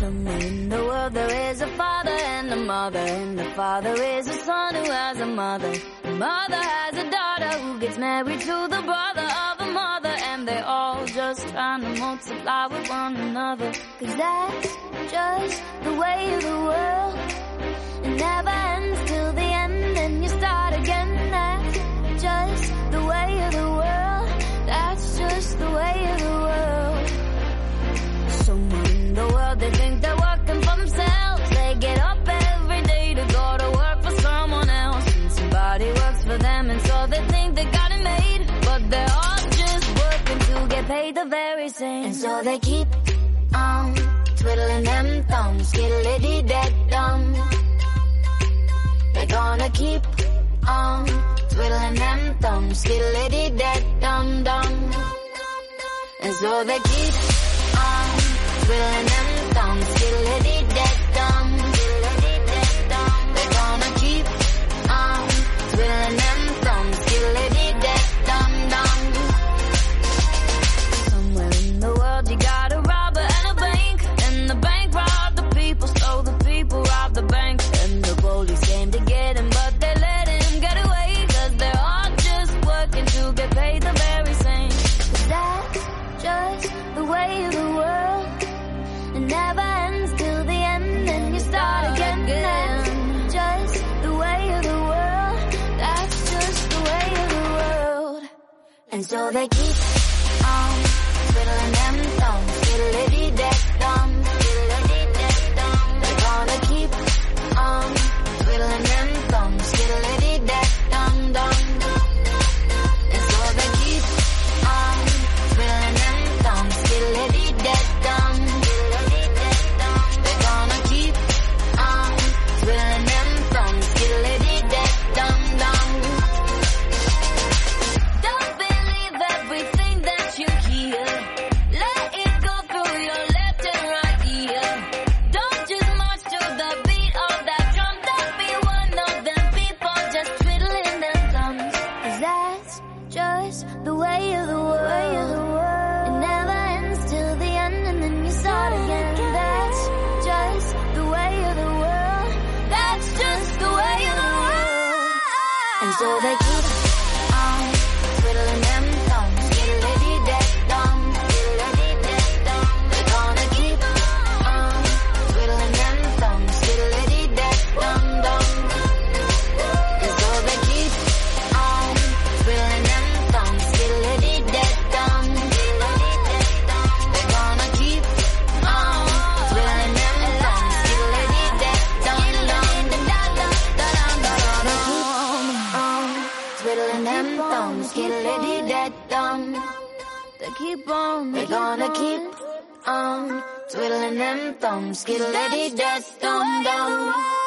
Somewhere in the world there is a father and a mother, and the father is a son who has a mother. The mother has a daughter who gets married to the brother of a mother, and they're all just trying to multiply with one another. Cause that's just the way of the world. It never ends world they think they're working for themselves. They get up every day to go to work for someone else. And somebody works for them, and so they think they got it made. But they're all just working to get paid the very same. And so they keep on twiddling them thumbs, skiddly dead dumb. They're gonna keep on twiddling them thumbs, skiddly dead dum dum. And so they keep on twiddling them And so they keep on twiddling them thumbs, the way of the world. It never ends till the end and then you start again. That's just the way of the world. That's just the way of the world. And so they keep thumbs, skiddly dead dum. They keep on, they gonna keep on twiddling them thumbs, skiddly dead dum dum.